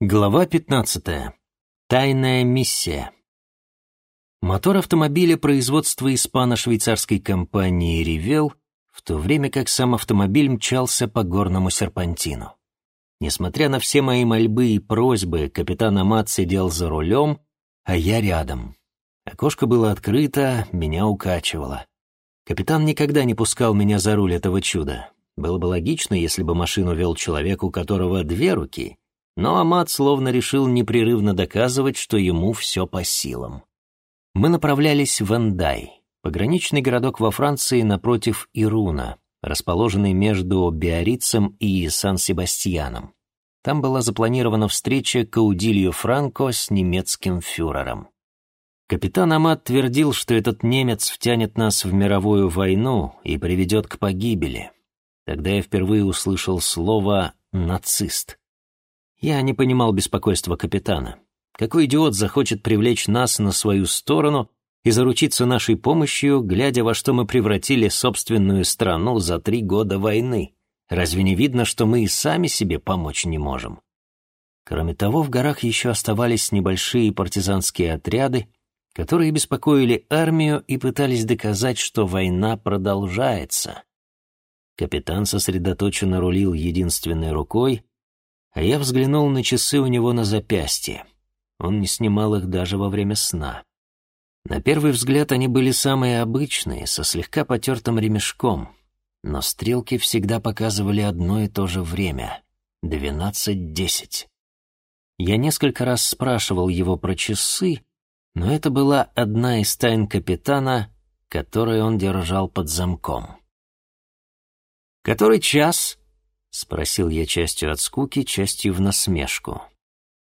Глава 15. Тайная миссия. Мотор автомобиля производства испано-швейцарской компании ревел, в то время как сам автомобиль мчался по горному серпантину. Несмотря на все мои мольбы и просьбы, капитан Амат сидел за рулем, а я рядом. Окошко было открыто, меня укачивало. Капитан никогда не пускал меня за руль этого чуда. Было бы логично, если бы машину вел человек, у которого две руки — но Амат словно решил непрерывно доказывать, что ему все по силам. Мы направлялись в Эндай, пограничный городок во Франции напротив Ируна, расположенный между Биаррицем и Сан-Себастьяном. Там была запланирована встреча Каудильо Франко с немецким фюрером. Капитан Амат твердил, что этот немец втянет нас в мировую войну и приведет к погибели. Тогда я впервые услышал слово «нацист». Я не понимал беспокойства капитана. Какой идиот захочет привлечь нас на свою сторону и заручиться нашей помощью, глядя во что мы превратили собственную страну за три года войны? Разве не видно, что мы и сами себе помочь не можем? Кроме того, в горах еще оставались небольшие партизанские отряды, которые беспокоили армию и пытались доказать, что война продолжается. Капитан сосредоточенно рулил единственной рукой, я взглянул на часы у него на запястье. Он не снимал их даже во время сна. На первый взгляд они были самые обычные, со слегка потертым ремешком, но стрелки всегда показывали одно и то же время — двенадцать десять. Я несколько раз спрашивал его про часы, но это была одна из тайн капитана, которую он держал под замком. «Который час?» — спросил я частью от скуки, частью в насмешку.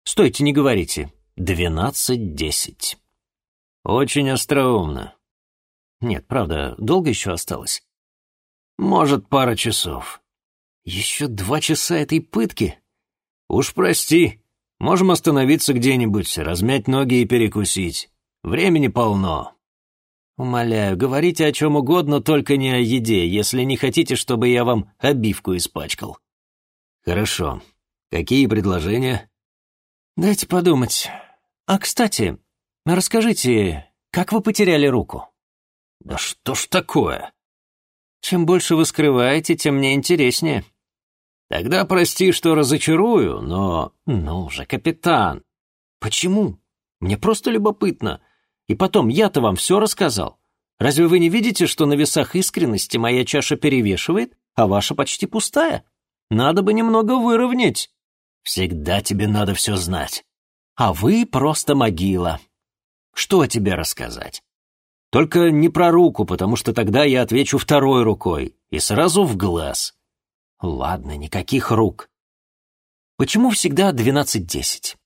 «Стойте, не говорите. Двенадцать десять». «Очень остроумно». «Нет, правда, долго еще осталось?» «Может, пара часов». «Еще два часа этой пытки?» «Уж прости. Можем остановиться где-нибудь, размять ноги и перекусить. Времени полно». «Умоляю, говорите о чем угодно, только не о еде, если не хотите, чтобы я вам обивку испачкал». «Хорошо. Какие предложения?» «Дайте подумать. А, кстати, расскажите, как вы потеряли руку?» «Да что ж такое?» «Чем больше вы скрываете, тем мне интереснее». «Тогда прости, что разочарую, но...» «Ну же, капитан!» «Почему? Мне просто любопытно. И потом, я-то вам все рассказал. Разве вы не видите, что на весах искренности моя чаша перевешивает, а ваша почти пустая? Надо бы немного выровнять. Всегда тебе надо все знать. А вы просто могила. Что тебе рассказать? Только не про руку, потому что тогда я отвечу второй рукой и сразу в глаз. Ладно, никаких рук. Почему всегда двенадцать-десять?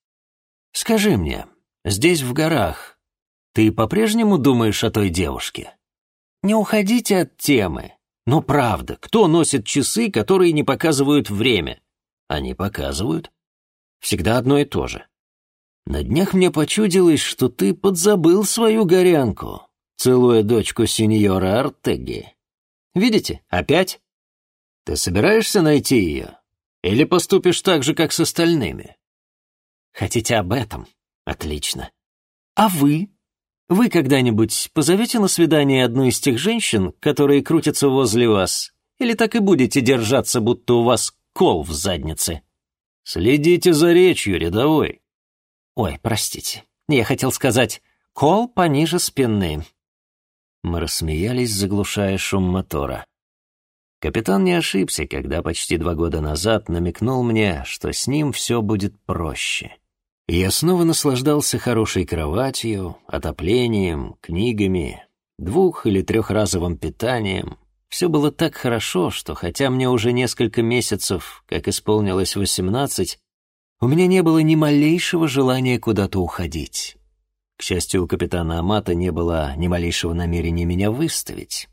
Скажи мне, здесь в горах ты по-прежнему думаешь о той девушке? Не уходите от темы. Но правда, кто носит часы, которые не показывают время? Они показывают. Всегда одно и то же. На днях мне почудилось, что ты подзабыл свою горянку, целуя дочку сеньора Артеги. Видите, опять? Ты собираешься найти ее? Или поступишь так же, как с остальными? Хотите об этом? Отлично. А вы? Вы когда-нибудь позовете на свидание одну из тех женщин, которые крутятся возле вас? Или так и будете держаться, будто у вас кол в заднице? Следите за речью, рядовой. Ой, простите. Я хотел сказать «кол пониже спины». Мы рассмеялись, заглушая шум мотора. Капитан не ошибся, когда почти два года назад намекнул мне, что с ним все будет проще. Я снова наслаждался хорошей кроватью, отоплением, книгами, двух- или трехразовым питанием. Все было так хорошо, что хотя мне уже несколько месяцев, как исполнилось восемнадцать, у меня не было ни малейшего желания куда-то уходить. К счастью, у капитана Амата не было ни малейшего намерения меня выставить.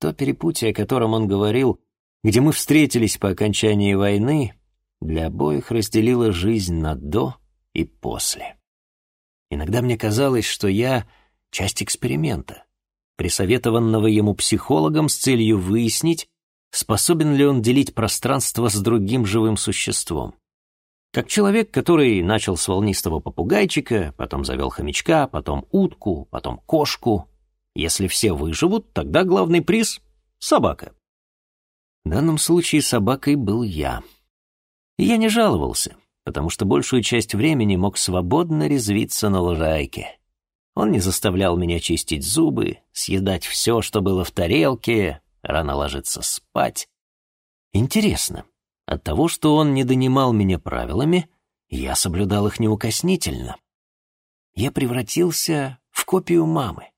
То перепутье, о котором он говорил, где мы встретились по окончании войны, для обоих разделило жизнь на «до» и после. Иногда мне казалось, что я — часть эксперимента, присоветованного ему психологом с целью выяснить, способен ли он делить пространство с другим живым существом. Как человек, который начал с волнистого попугайчика, потом завел хомячка, потом утку, потом кошку. Если все выживут, тогда главный приз — собака. В данном случае собакой был я. И я не жаловался, потому что большую часть времени мог свободно резвиться на лужайке. Он не заставлял меня чистить зубы, съедать все, что было в тарелке, рано ложиться спать. Интересно, от того, что он не донимал меня правилами, я соблюдал их неукоснительно. Я превратился в копию мамы.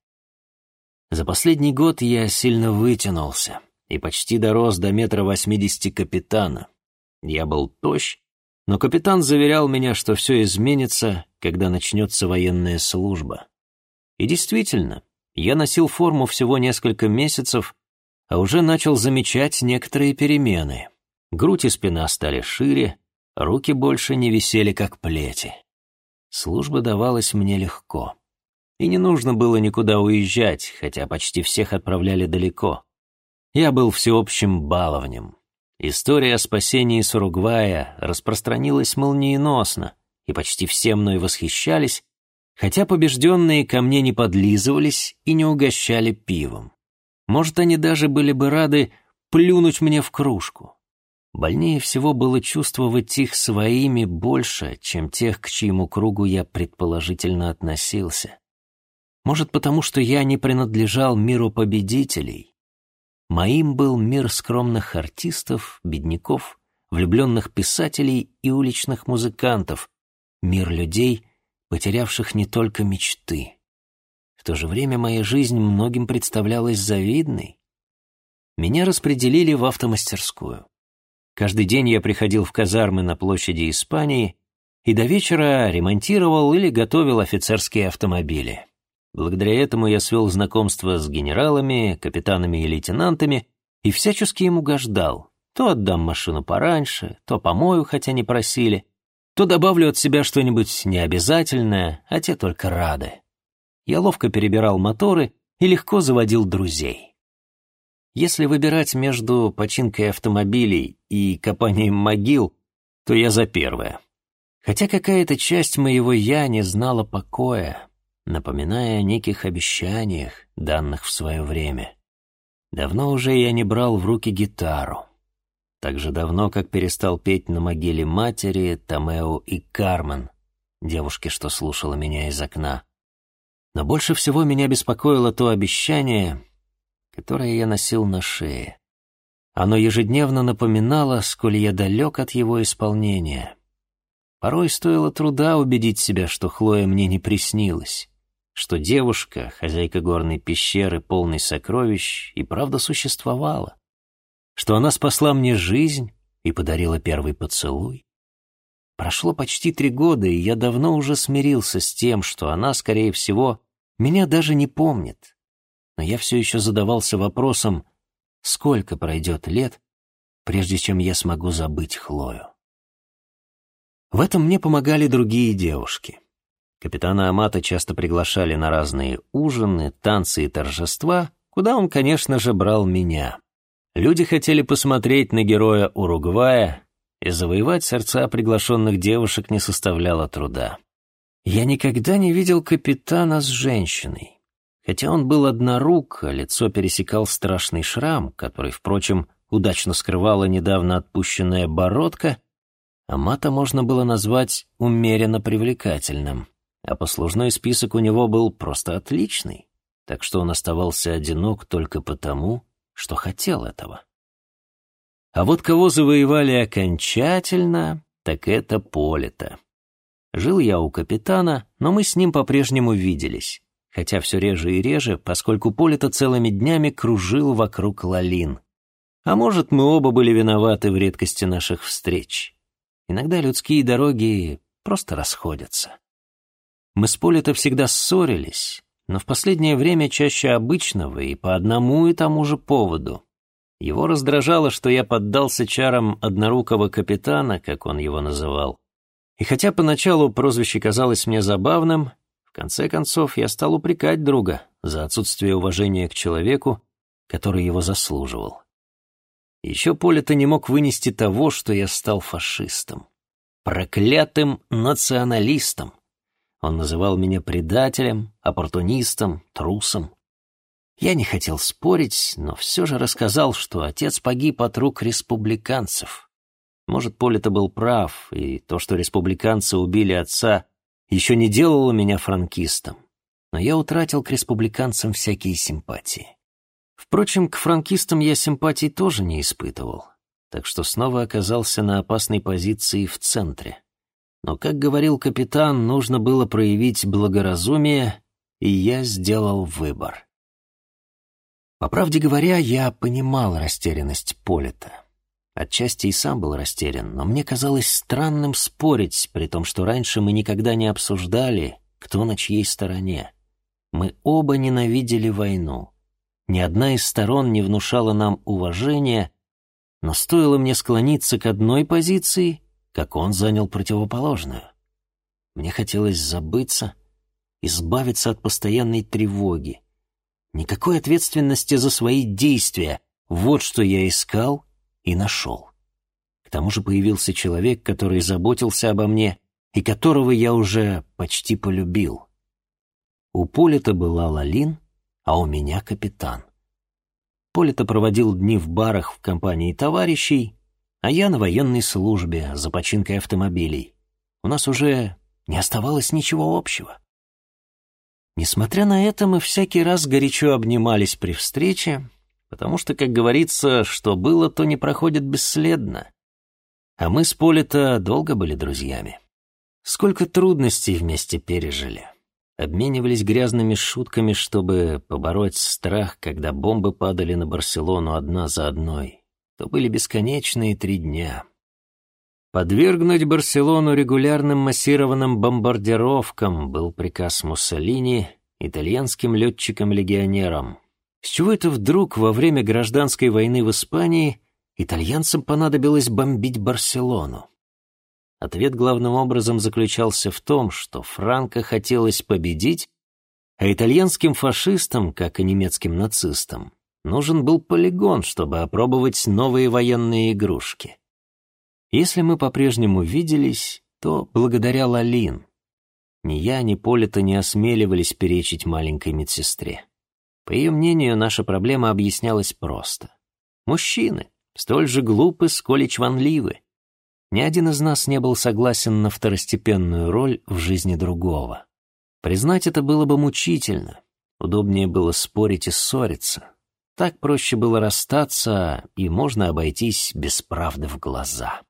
За последний год я сильно вытянулся и почти дорос до метра восьмидесяти капитана. Я был тощ, но капитан заверял меня, что все изменится, когда начнется военная служба. И действительно, я носил форму всего несколько месяцев, а уже начал замечать некоторые перемены. Грудь и спина стали шире, руки больше не висели, как плети. Служба давалась мне легко. И не нужно было никуда уезжать, хотя почти всех отправляли далеко. Я был всеобщим баловнем. История о спасении с распространилась молниеносно, и почти все мной восхищались, хотя побежденные ко мне не подлизывались и не угощали пивом. Может, они даже были бы рады плюнуть мне в кружку. Больнее всего было чувствовать их своими больше, чем тех, к чьему кругу я предположительно относился. Может, потому что я не принадлежал миру победителей. Моим был мир скромных артистов, бедняков, влюбленных писателей и уличных музыкантов, мир людей, потерявших не только мечты. В то же время моя жизнь многим представлялась завидной. Меня распределили в автомастерскую. Каждый день я приходил в казармы на площади Испании и до вечера ремонтировал или готовил офицерские автомобили. Благодаря этому я свел знакомство с генералами, капитанами и лейтенантами и всячески им угождал. То отдам машину пораньше, то помою, хотя не просили, то добавлю от себя что-нибудь необязательное, а те только рады. Я ловко перебирал моторы и легко заводил друзей. Если выбирать между починкой автомобилей и копанием могил, то я за первое. Хотя какая-то часть моего «я» не знала покоя, напоминая о неких обещаниях, данных в свое время. Давно уже я не брал в руки гитару. Так же давно, как перестал петь на могиле матери, Томео и Кармен, девушки, что слушала меня из окна. Но больше всего меня беспокоило то обещание, которое я носил на шее. Оно ежедневно напоминало, сколь я далек от его исполнения. Порой стоило труда убедить себя, что Хлоя мне не приснилась, что девушка, хозяйка горной пещеры, полной сокровищ, и правда существовала, что она спасла мне жизнь и подарила первый поцелуй. Прошло почти три года, и я давно уже смирился с тем, что она, скорее всего, меня даже не помнит но я все еще задавался вопросом, сколько пройдет лет, прежде чем я смогу забыть Хлою. В этом мне помогали другие девушки. Капитана Амата часто приглашали на разные ужины, танцы и торжества, куда он, конечно же, брал меня. Люди хотели посмотреть на героя Уругвая, и завоевать сердца приглашенных девушек не составляло труда. Я никогда не видел капитана с женщиной. Хотя он был однорук, а лицо пересекал страшный шрам, который, впрочем, удачно скрывала недавно отпущенная бородка, Амата можно было назвать умеренно привлекательным, а послужной список у него был просто отличный, так что он оставался одинок только потому, что хотел этого. А вот кого завоевали окончательно, так это Полита. Жил я у капитана, но мы с ним по-прежнему виделись хотя все реже и реже, поскольку Полита целыми днями кружил вокруг Лалин. А может, мы оба были виноваты в редкости наших встреч. Иногда людские дороги просто расходятся. Мы с Полита всегда ссорились, но в последнее время чаще обычного и по одному и тому же поводу. Его раздражало, что я поддался чарам однорукого капитана, как он его называл. И хотя поначалу прозвище казалось мне забавным, конце концов, я стал упрекать друга за отсутствие уважения к человеку, который его заслуживал. Еще Поле-то не мог вынести того, что я стал фашистом. проклятым националистом. Он называл меня предателем, оппортунистом, трусом. Я не хотел спорить, но все же рассказал, что отец погиб от рук республиканцев. Может, Полито был прав, и то, что республиканцы убили отца, еще не делало меня франкистом. Но я утратил к республиканцам всякие симпатии. Впрочем, к франкистам я симпатий тоже не испытывал, так что снова оказался на опасной позиции в центре. Но, как говорил капитан, нужно было проявить благоразумие, и я сделал выбор. По правде говоря, я понимал растерянность Полита. Отчасти и сам был растерян, но мне казалось странным спорить, при том, что раньше мы никогда не обсуждали, кто на чьей стороне. Мы оба ненавидели войну. Ни одна из сторон не внушала нам уважения, но стоило мне склониться к одной позиции, как он занял противоположную. Мне хотелось забыться, избавиться от постоянной тревоги. Никакой ответственности за свои действия. Вот что я искал и нашел. К тому же появился человек, который заботился обо мне и которого я уже почти полюбил. У Полита была Лалин, а у меня капитан. Полита проводил дни в барах в компании товарищей, а я на военной службе за починкой автомобилей. У нас уже не оставалось ничего общего. Несмотря на это, мы всякий раз горячо обнимались при встрече, потому что, как говорится, что было, то не проходит бесследно. А мы с Полита долго были друзьями. Сколько трудностей вместе пережили. Обменивались грязными шутками, чтобы побороть страх, когда бомбы падали на Барселону одна за одной. То были бесконечные три дня. Подвергнуть Барселону регулярным массированным бомбардировкам был приказ Муссолини итальянским летчикам-легионерам. С чего это вдруг во время гражданской войны в Испании итальянцам понадобилось бомбить Барселону? Ответ главным образом заключался в том, что Франко хотелось победить, а итальянским фашистам, как и немецким нацистам, нужен был полигон, чтобы опробовать новые военные игрушки. Если мы по-прежнему виделись, то благодаря Лалин. Ни я, ни Полита не осмеливались перечить маленькой медсестре. По ее мнению, наша проблема объяснялась просто. Мужчины, столь же глупы, сколь и чванливы. Ни один из нас не был согласен на второстепенную роль в жизни другого. Признать это было бы мучительно. Удобнее было спорить и ссориться. Так проще было расстаться, и можно обойтись без правды в глаза.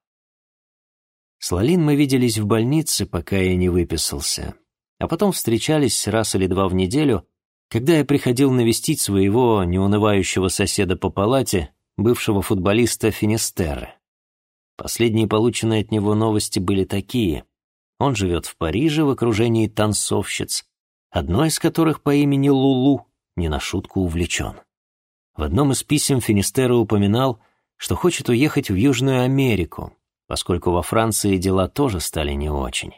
С Лалин мы виделись в больнице, пока я не выписался, а потом встречались раз или два в неделю, когда я приходил навестить своего неунывающего соседа по палате, бывшего футболиста Финистеры. Последние полученные от него новости были такие. Он живет в Париже в окружении танцовщиц, одной из которых по имени Лулу не на шутку увлечен. В одном из писем Финистера упоминал, что хочет уехать в Южную Америку, поскольку во Франции дела тоже стали не очень.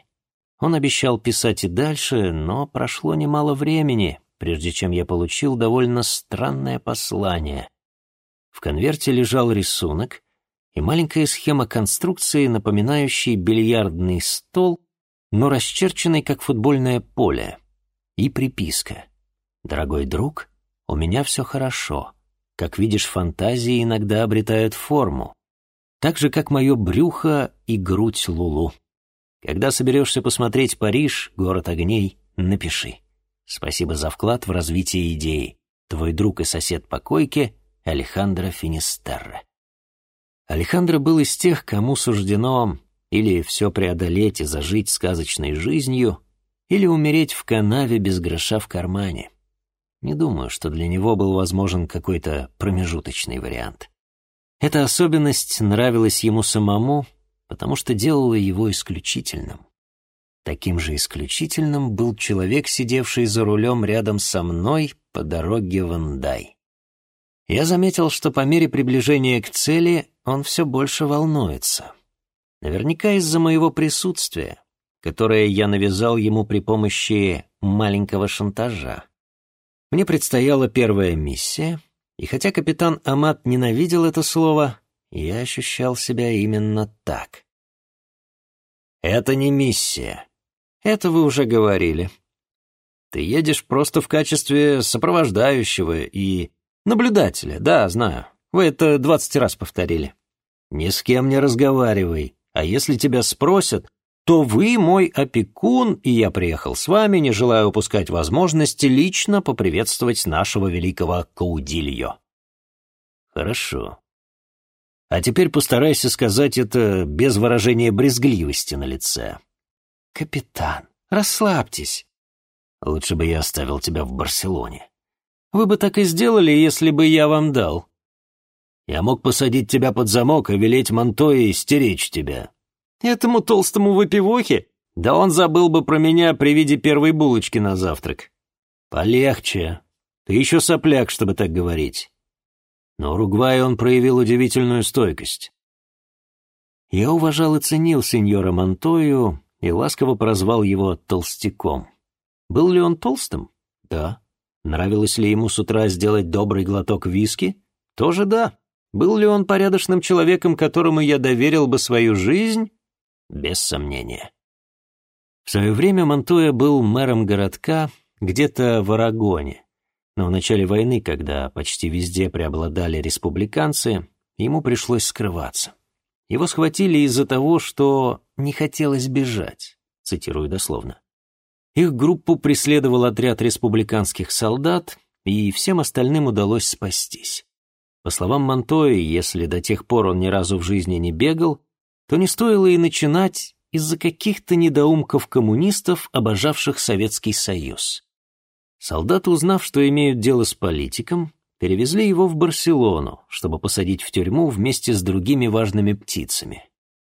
Он обещал писать и дальше, но прошло немало времени, прежде чем я получил довольно странное послание. В конверте лежал рисунок и маленькая схема конструкции, напоминающая бильярдный стол, но расчерченный как футбольное поле, и приписка. «Дорогой друг, у меня все хорошо. Как видишь, фантазии иногда обретают форму так же, как мое брюхо и грудь Лулу. Когда соберешься посмотреть Париж, город огней, напиши. Спасибо за вклад в развитие идеи. Твой друг и сосед по койке Алехандро Финистерре. Алехандро был из тех, кому суждено или все преодолеть и зажить сказочной жизнью, или умереть в канаве без гроша в кармане. Не думаю, что для него был возможен какой-то промежуточный вариант. Эта особенность нравилась ему самому, потому что делала его исключительным. Таким же исключительным был человек, сидевший за рулем рядом со мной по дороге в Андай. Я заметил, что по мере приближения к цели он все больше волнуется. Наверняка из-за моего присутствия, которое я навязал ему при помощи маленького шантажа. Мне предстояла первая миссия, и хотя капитан Амат ненавидел это слово, я ощущал себя именно так. Это не миссия. Это вы уже говорили. Ты едешь просто в качестве сопровождающего и наблюдателя, да, знаю. Вы это двадцать раз повторили. Ни с кем не разговаривай, а если тебя спросят, то вы мой опекун, и я приехал с вами, не желая упускать возможности лично поприветствовать нашего великого Каудильо. Хорошо. А теперь постарайся сказать это без выражения брезгливости на лице. Капитан, расслабьтесь. Лучше бы я оставил тебя в Барселоне. Вы бы так и сделали, если бы я вам дал. Я мог посадить тебя под замок и велеть Монтое стеречь тебя. Этому толстому выпивохе? Да он забыл бы про меня при виде первой булочки на завтрак. Полегче. Ты еще сопляк, чтобы так говорить. Но Уругвай он проявил удивительную стойкость. Я уважал и ценил сеньора Монтою и ласково прозвал его толстяком. Был ли он толстым? Да. Нравилось ли ему с утра сделать добрый глоток виски? Тоже да. Был ли он порядочным человеком, которому я доверил бы свою жизнь? Без сомнения. В свое время Монтоя был мэром городка где-то в Арагоне, но в начале войны, когда почти везде преобладали республиканцы, ему пришлось скрываться. Его схватили из-за того, что не хотелось бежать, цитирую дословно. Их группу преследовал отряд республиканских солдат, и всем остальным удалось спастись. По словам Монтои, если до тех пор он ни разу в жизни не бегал, то не стоило и начинать из-за каких-то недоумков-коммунистов, обожавших Советский Союз. Солдаты, узнав, что имеют дело с политиком, перевезли его в Барселону, чтобы посадить в тюрьму вместе с другими важными птицами.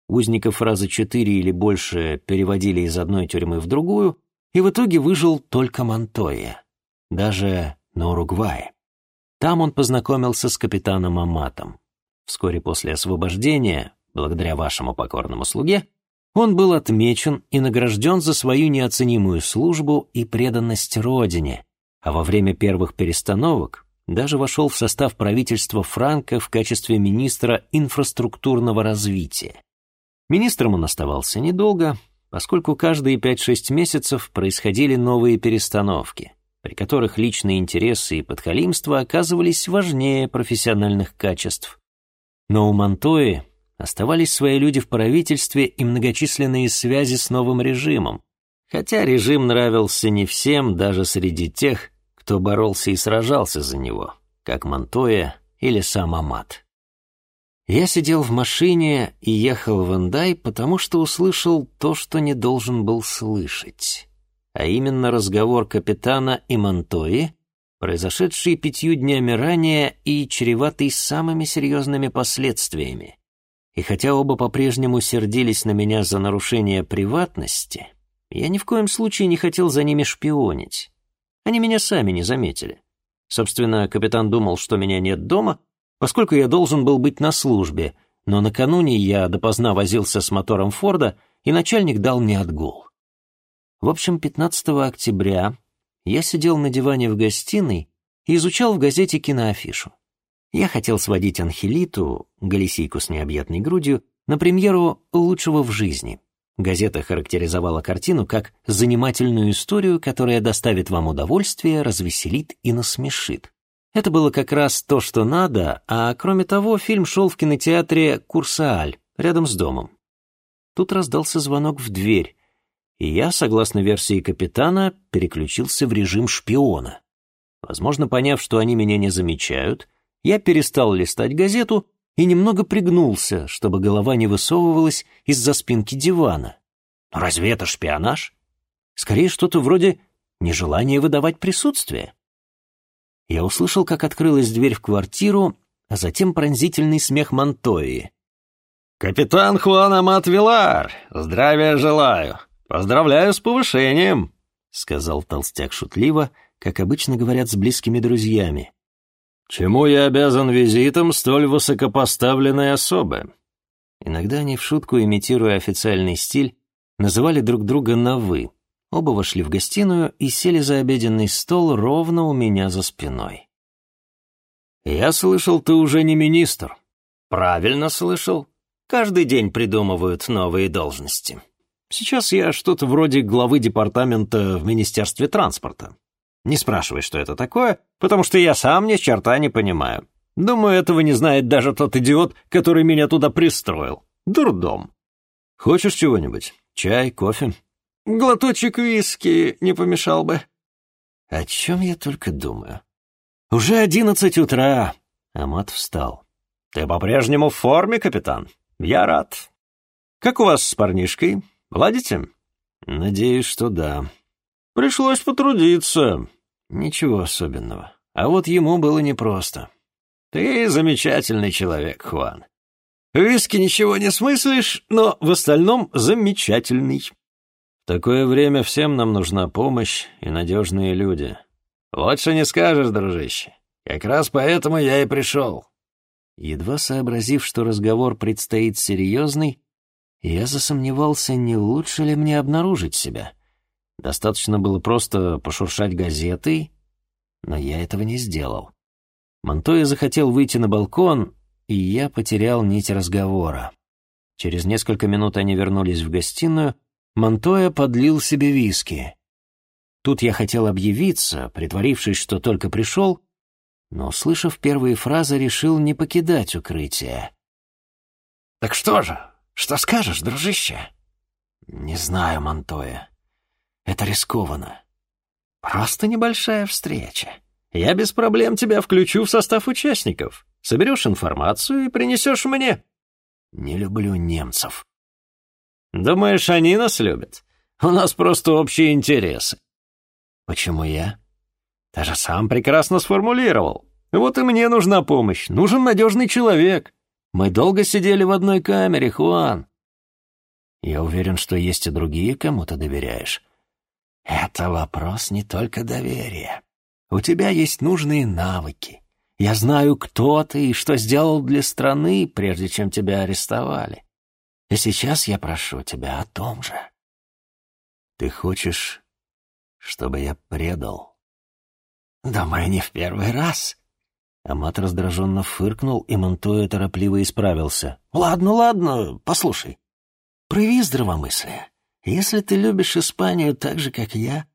Узников раза четыре или больше переводили из одной тюрьмы в другую, и в итоге выжил только Монтоя, даже на Уругвае. Там он познакомился с капитаном Аматом. Вскоре после освобождения Благодаря вашему покорному слуге он был отмечен и награжден за свою неоценимую службу и преданность Родине, а во время первых перестановок даже вошел в состав правительства Франка в качестве министра инфраструктурного развития. Министром он оставался недолго, поскольку каждые 5-6 месяцев происходили новые перестановки, при которых личные интересы и подхалимство оказывались важнее профессиональных качеств. Но у Монтои оставались свои люди в правительстве и многочисленные связи с новым режимом, хотя режим нравился не всем, даже среди тех, кто боролся и сражался за него, как Монтоя или сам Амат. Я сидел в машине и ехал в Эндай, потому что услышал то, что не должен был слышать, а именно разговор капитана и Монтои, произошедший пятью днями ранее и чреватый самыми серьезными последствиями. И хотя оба по-прежнему сердились на меня за нарушение приватности, я ни в коем случае не хотел за ними шпионить. Они меня сами не заметили. Собственно, капитан думал, что меня нет дома, поскольку я должен был быть на службе, но накануне я допоздна возился с мотором Форда, и начальник дал мне отгул. В общем, 15 октября я сидел на диване в гостиной и изучал в газете киноафишу. Я хотел сводить Анхелиту, галисийку с необъятной грудью, на премьеру «Лучшего в жизни». Газета характеризовала картину как занимательную историю, которая доставит вам удовольствие, развеселит и насмешит. Это было как раз то, что надо, а кроме того, фильм шел в кинотеатре «Курсааль», рядом с домом. Тут раздался звонок в дверь, и я, согласно версии капитана, переключился в режим шпиона. Возможно, поняв, что они меня не замечают, я перестал листать газету и немного пригнулся, чтобы голова не высовывалась из-за спинки дивана. разве это шпионаж? Скорее, что-то вроде нежелания выдавать присутствие. Я услышал, как открылась дверь в квартиру, а затем пронзительный смех Монтои. «Капитан Хуан Амат Вилар, здравия желаю! Поздравляю с повышением!» — сказал толстяк шутливо, как обычно говорят с близкими друзьями. «Чему я обязан визитом столь высокопоставленной особы?» Иногда они в шутку, имитируя официальный стиль, называли друг друга на «вы». Оба вошли в гостиную и сели за обеденный стол ровно у меня за спиной. «Я слышал, ты уже не министр». «Правильно слышал. Каждый день придумывают новые должности». Сейчас я что-то вроде главы департамента в Министерстве транспорта. Не спрашивай, что это такое, потому что я сам ни черта не понимаю. Думаю, этого не знает даже тот идиот, который меня туда пристроил. Дурдом. Хочешь чего-нибудь? Чай, кофе? Глоточек виски не помешал бы. О чем я только думаю. Уже одиннадцать утра. Амат встал. Ты по-прежнему в форме, капитан? Я рад. Как у вас с парнишкой? Ладите? Надеюсь, что да. Пришлось потрудиться. Ничего особенного. А вот ему было непросто. Ты замечательный человек, Хуан. Виски ничего не смыслишь, но в остальном замечательный. В такое время всем нам нужна помощь и надежные люди. Что не скажешь, дружище. Как раз поэтому я и пришел. Едва сообразив, что разговор предстоит серьезный, я засомневался, не лучше ли мне обнаружить себя. Достаточно было просто пошуршать газетой, но я этого не сделал. Монтоя захотел выйти на балкон, и я потерял нить разговора. Через несколько минут они вернулись в гостиную, Монтоя подлил себе виски. Тут я хотел объявиться, притворившись, что только пришел, но, услышав первые фразы, решил не покидать укрытие. «Так что же, что скажешь, дружище?» «Не знаю, Монтоя. Это рискованно. Просто небольшая встреча. Я без проблем тебя включу в состав участников. Соберешь информацию и принесешь мне. Не люблю немцев. Думаешь, они нас любят? У нас просто общие интересы. Почему я? Ты же сам прекрасно сформулировал. Вот и мне нужна помощь. Нужен надежный человек. Мы долго сидели в одной камере, Хуан. Я уверен, что есть и другие, кому ты доверяешь. Это вопрос не только доверия. У тебя есть нужные навыки. Я знаю, кто ты и что сделал для страны, прежде чем тебя арестовали. И сейчас я прошу тебя о том же. Ты хочешь, чтобы я предал? Думаю, не в первый раз. Амат раздраженно фыркнул, и Монтуя торопливо исправился. «Ладно, ладно, послушай. Прояви здравомыслие. Если ты любишь Испанию так же, как я,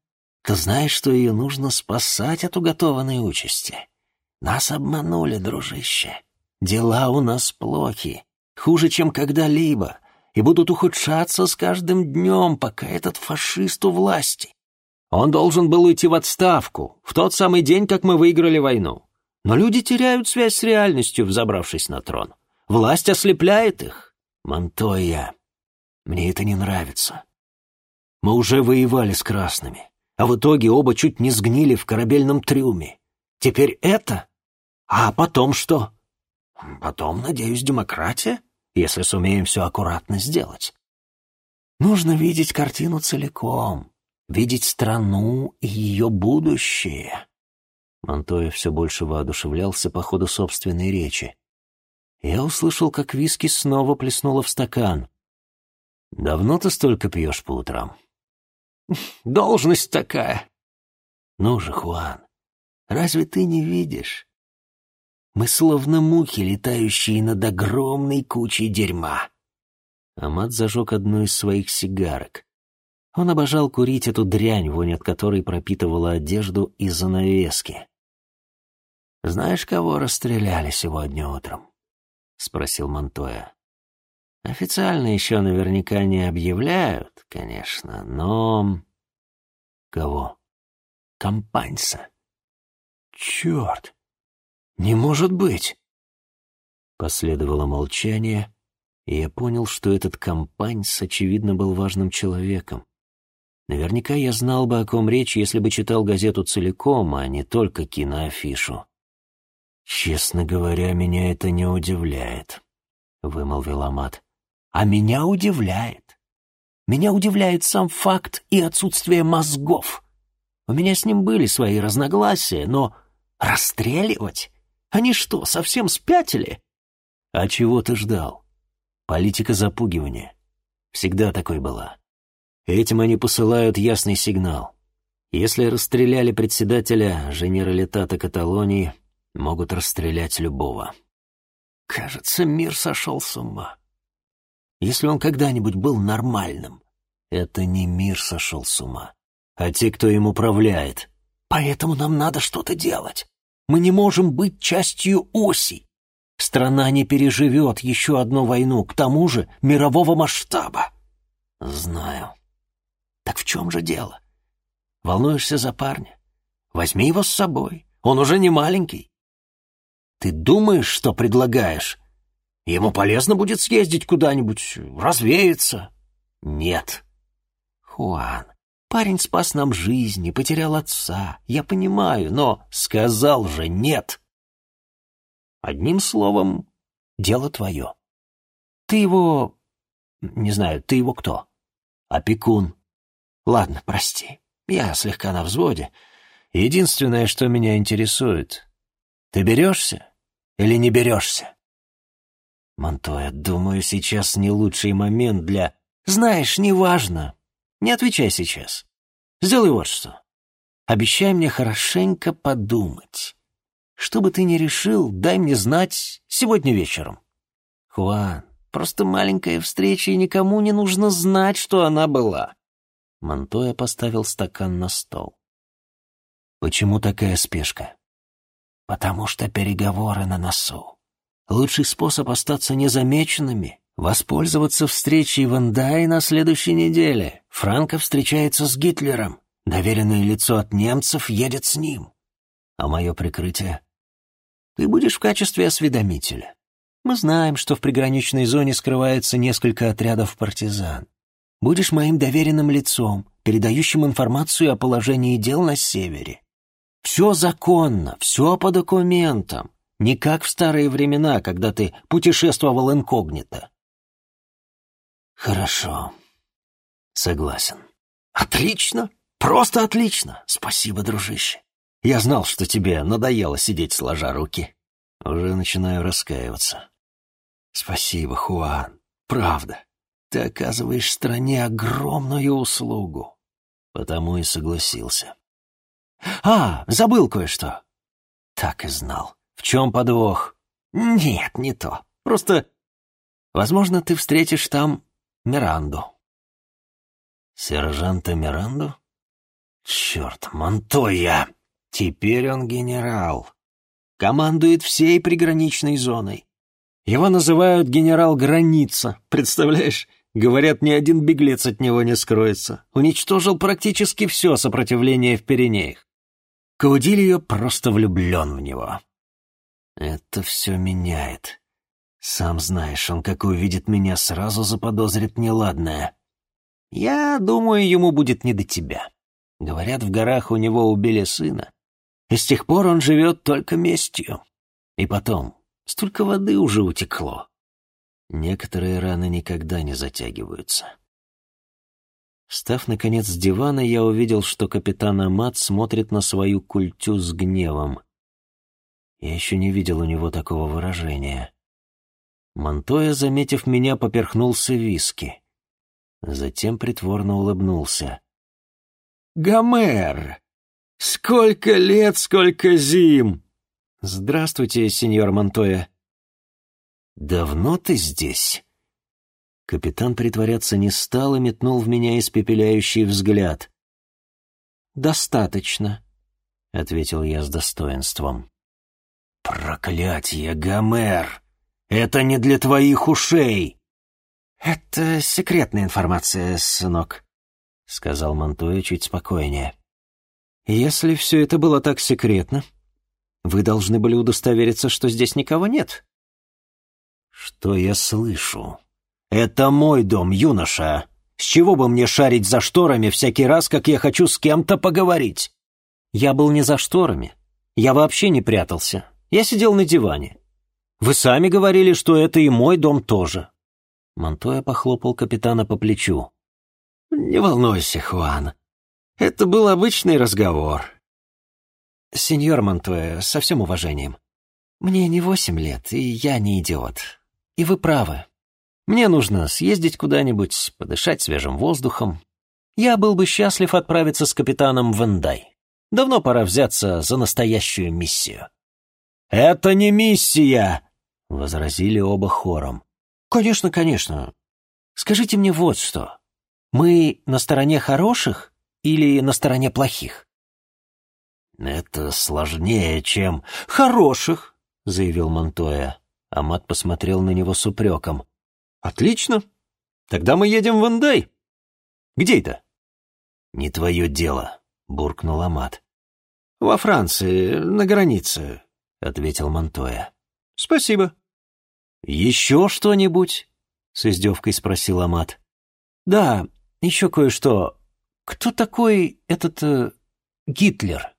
то знаешь, что ее нужно спасать от уготованной участи. Нас обманули, дружище. Дела у нас плохи, хуже, чем когда-либо, и будут ухудшаться с каждым днем, пока этот фашист у власти. Он должен был уйти в отставку в тот самый день, как мы выиграли войну. Но люди теряют связь с реальностью, взобравшись на трон. Власть ослепляет их. Монтоя, мне это не нравится. Мы уже воевали с красными, а в итоге оба чуть не сгнили в корабельном трюме. Теперь это? А потом что? Потом, надеюсь, демократия, если сумеем все аккуратно сделать. Нужно видеть картину целиком, видеть страну и ее будущее. Монтоя все больше воодушевлялся по ходу собственной речи. Я услышал, как виски снова плеснуло в стакан. «Давно ты столько пьешь по утрам?» Должность такая. Ну же, Хуан, разве ты не видишь? Мы словно мухи, летающие над огромной кучей дерьма. Амат зажег одну из своих сигарок. Он обожал курить эту дрянь, вонь от которой пропитывала одежду и занавески. «Знаешь, кого расстреляли сегодня утром?» — спросил Монтоя. Официально еще наверняка не объявляют, конечно, но... Кого? Компаньса. Черт! Не может быть! Последовало молчание, и я понял, что этот компаньс, очевидно, был важным человеком. Наверняка я знал бы, о ком речь, если бы читал газету целиком, а не только киноафишу. «Честно говоря, меня это не удивляет», — вымолвил Амат. А меня удивляет. Меня удивляет сам факт и отсутствие мозгов. У меня с ним были свои разногласия, но расстреливать? Они что, совсем спятили? А чего ты ждал? Политика запугивания. Всегда такой была. Этим они посылают ясный сигнал. Если расстреляли председателя Женералитата Каталонии, могут расстрелять любого. Кажется, мир сошел с ума. Если он когда-нибудь был нормальным, Это не мир сошел с ума, а те, кто им управляет. Поэтому нам надо что-то делать. Мы не можем быть частью оси. Страна не переживет еще одну войну, к тому же мирового масштаба. Знаю. Так в чем же дело? Волнуешься за парня? Возьми его с собой. Он уже не маленький. Ты думаешь, что предлагаешь? Ему полезно будет съездить куда-нибудь, развеяться. Нет. Хуан, парень спас нам жизнь и потерял отца. Я понимаю, но сказал же нет. Одним словом, дело твое. Ты его... Не знаю, ты его кто? Опекун. Ладно, прости. Я слегка на взводе. Единственное, что меня интересует, ты берешься или не берешься? Монтоя, думаю, сейчас не лучший момент для... Знаешь, неважно. Не отвечай сейчас. Сделай вот что. Обещай мне хорошенько подумать. Что бы ты ни решил, дай мне знать сегодня вечером. Хуан, просто маленькая встреча, и никому не нужно знать, что она была. Монтоя поставил стакан на стол. Почему такая спешка? Потому что переговоры на носу. Лучший способ остаться незамеченными — воспользоваться встречей в Андае на следующей неделе. Франко встречается с Гитлером. Доверенное лицо от немцев едет с ним. А мое прикрытие? Ты будешь в качестве осведомителя. Мы знаем, что в приграничной зоне скрывается несколько отрядов партизан. Будешь моим доверенным лицом, передающим информацию о положении дел на севере. Все законно, все по документам. Не как в старые времена, когда ты путешествовал инкогнито. Хорошо. Согласен. Отлично. Просто отлично. Спасибо, дружище. Я знал, что тебе надоело сидеть сложа руки. Уже начинаю раскаиваться. Спасибо, Хуан. Правда. Ты оказываешь стране огромную услугу. Потому и согласился. «А, забыл кое-что». Так и знал. В чем подвох? Нет, не то. Просто, возможно, ты встретишь там Миранду. Сержанта Миранду? Черт, Монтойя! Теперь он генерал. Командует всей приграничной зоной. Его называют генерал Граница, представляешь? Говорят, ни один беглец от него не скроется. Уничтожил практически все сопротивление в Пиренеях. Каудильо просто влюблен в него. Это все меняет. Сам знаешь, он, как увидит меня, сразу заподозрит неладное. Я думаю, ему будет не до тебя. Говорят, в горах у него убили сына. И с тех пор он живет только местью. И потом, столько воды уже утекло. Некоторые раны никогда не затягиваются. Встав, наконец, с дивана, я увидел, что капитан Амат смотрит на свою культю с гневом. Я еще не видел у него такого выражения. Монтоя, заметив меня, поперхнулся виски. Затем притворно улыбнулся. «Гомер! Сколько лет, сколько зим!» «Здравствуйте, сеньор Монтоя». «Давно ты здесь?» Капитан притворяться не стал и метнул в меня испепеляющий взгляд. «Достаточно», — ответил я с достоинством. «Проклятье, Гомер! Это не для твоих ушей!» «Это секретная информация, сынок», — сказал Монтуя чуть спокойнее. «Если все это было так секретно, вы должны были удостовериться, что здесь никого нет». «Что я слышу?» «Это мой дом, юноша. С чего бы мне шарить за шторами всякий раз, как я хочу с кем-то поговорить?» «Я был не за шторами. Я вообще не прятался. Я сидел на диване. Вы сами говорили, что это и мой дом тоже». Монтоя похлопал капитана по плечу. «Не волнуйся, Хуан. Это был обычный разговор». «Сеньор Монтоя, со всем уважением. Мне не восемь лет, и я не идиот. И вы правы. Мне нужно съездить куда-нибудь, подышать свежим воздухом. Я был бы счастлив отправиться с капитаном в Эндай. Давно пора взяться за настоящую миссию». «Это не миссия!» — возразили оба хором. «Конечно, конечно. Скажите мне вот что. Мы на стороне хороших или на стороне плохих?» «Это сложнее, чем...» «Хороших», — заявил Монтоя. Амат посмотрел на него с упреком. «Отлично. Тогда мы едем в Андай. Где это?» «Не твое дело», — буркнул Амат. «Во Франции, на границе», — ответил Монтоя. «Спасибо». «Еще что-нибудь?» — с издевкой спросил Амат. «Да, еще кое-что. Кто такой этот... Э, Гитлер?»